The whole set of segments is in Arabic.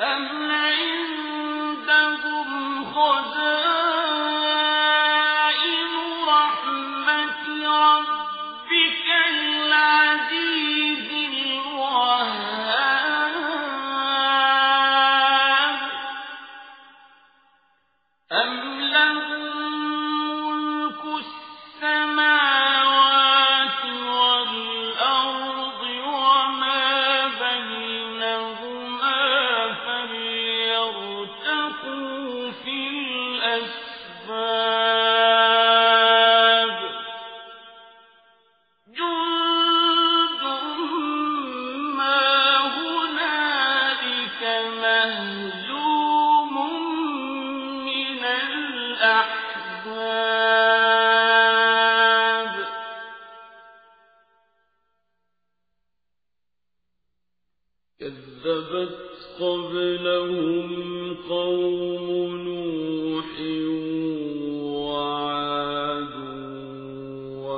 أَمْ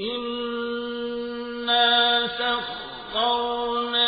إنا سخرنا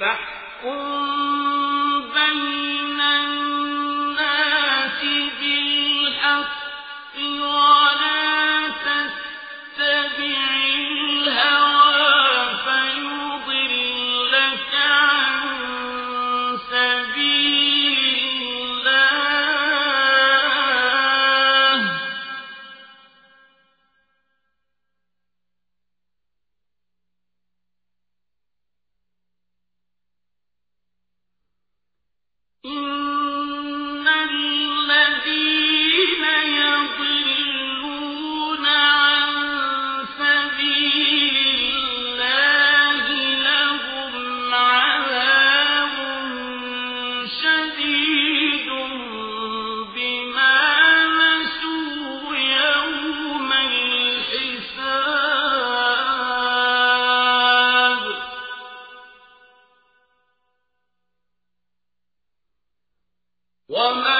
فاحكم وما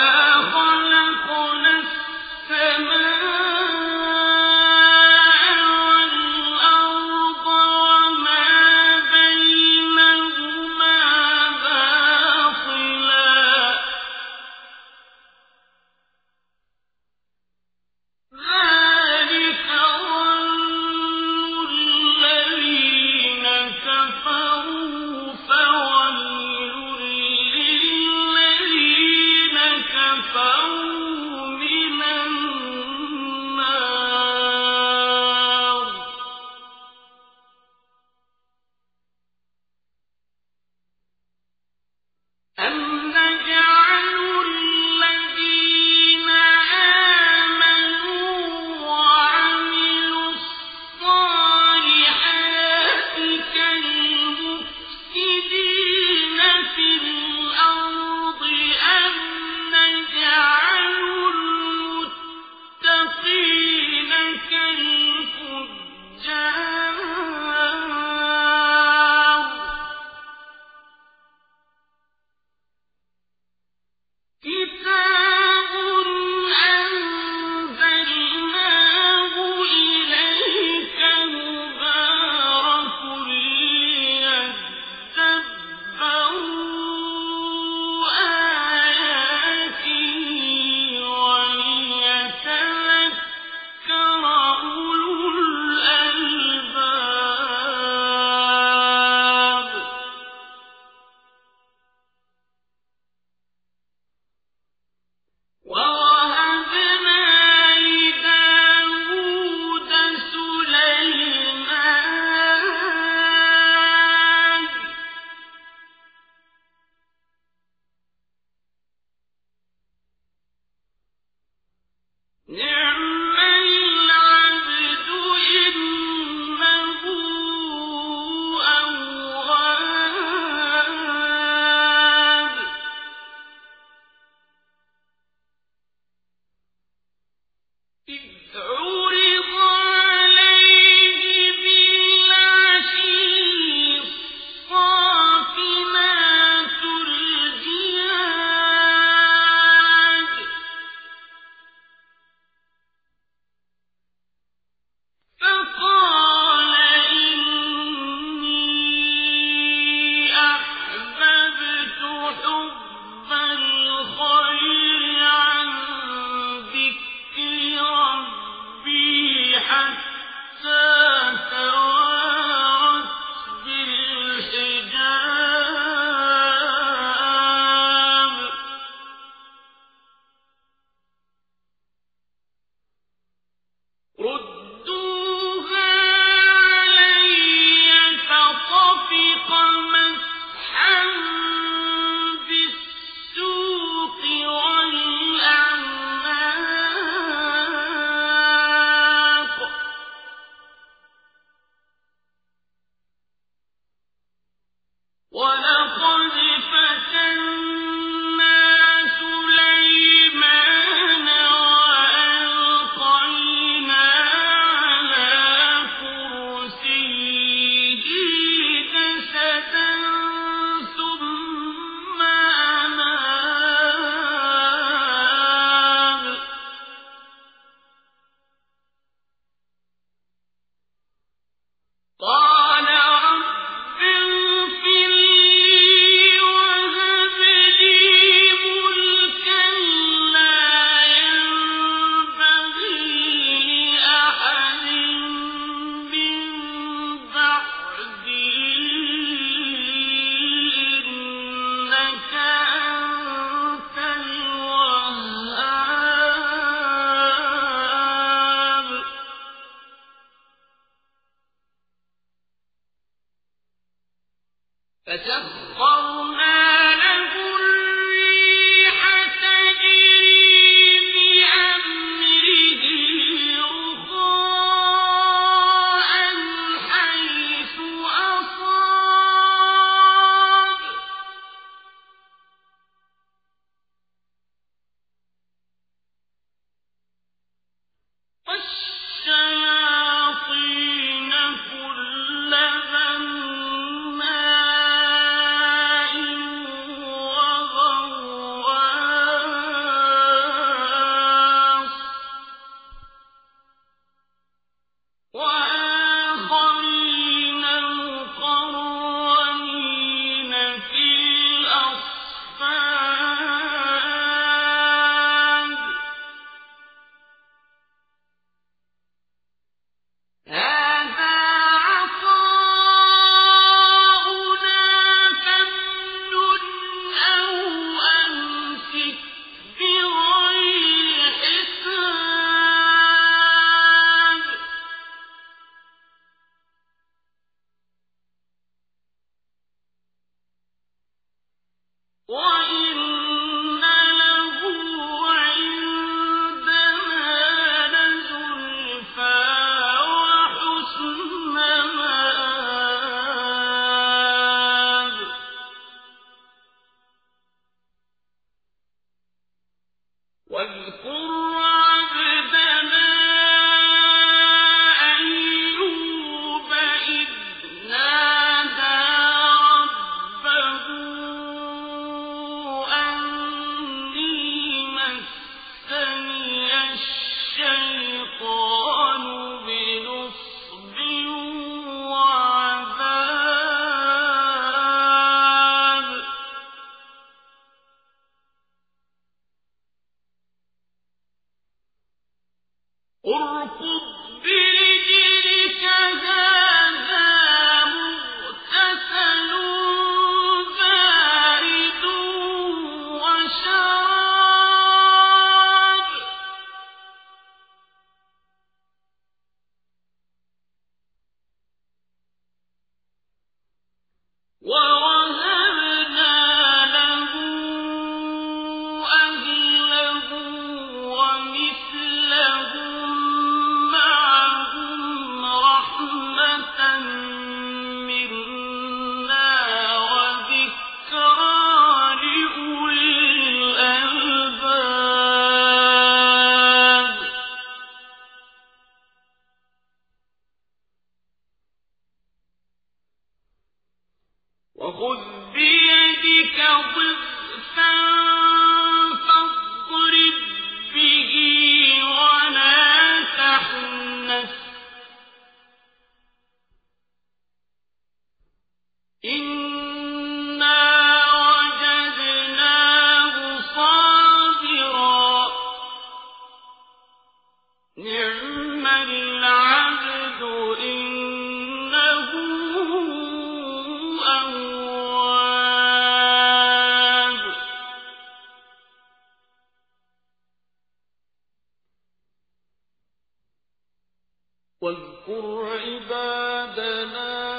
واذكر عبادنا